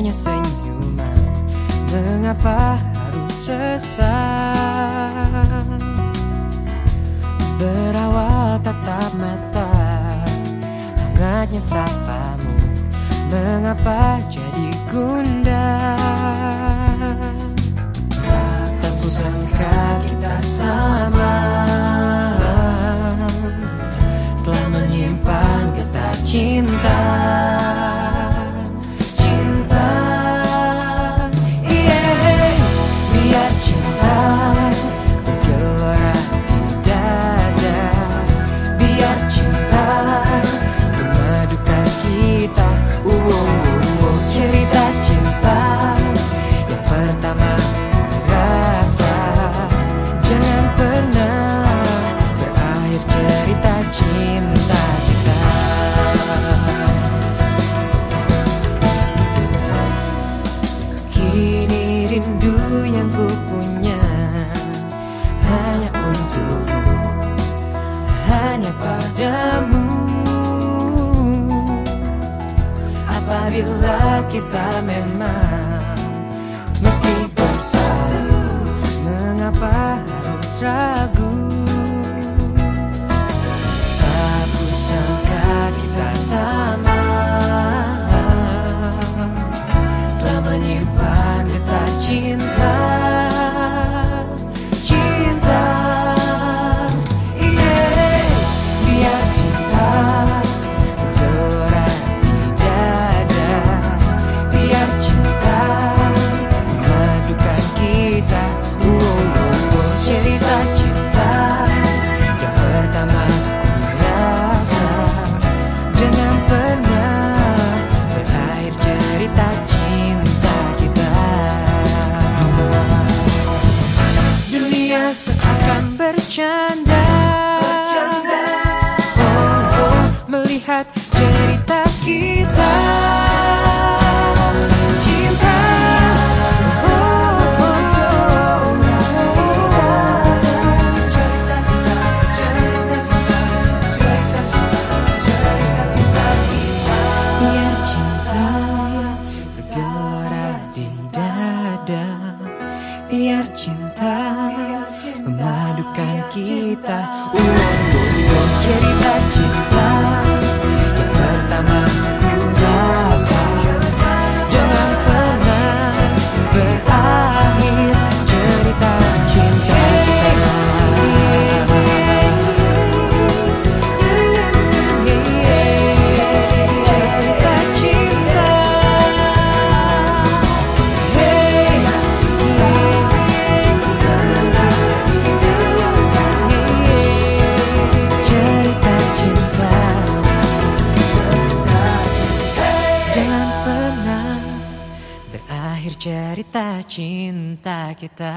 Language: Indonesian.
senyuman. Mengapa harus resah? Berawal tatap mata Hangatnya sapamu. Mengapa jadi gundah padamu. Apabila kita memang Meski bersatu Mengapa harus ragu bercanda, bercanda. Oh, oh, melihat cerita cinta memadukan kita. Uh, cerita cinta. Cerita cinta kita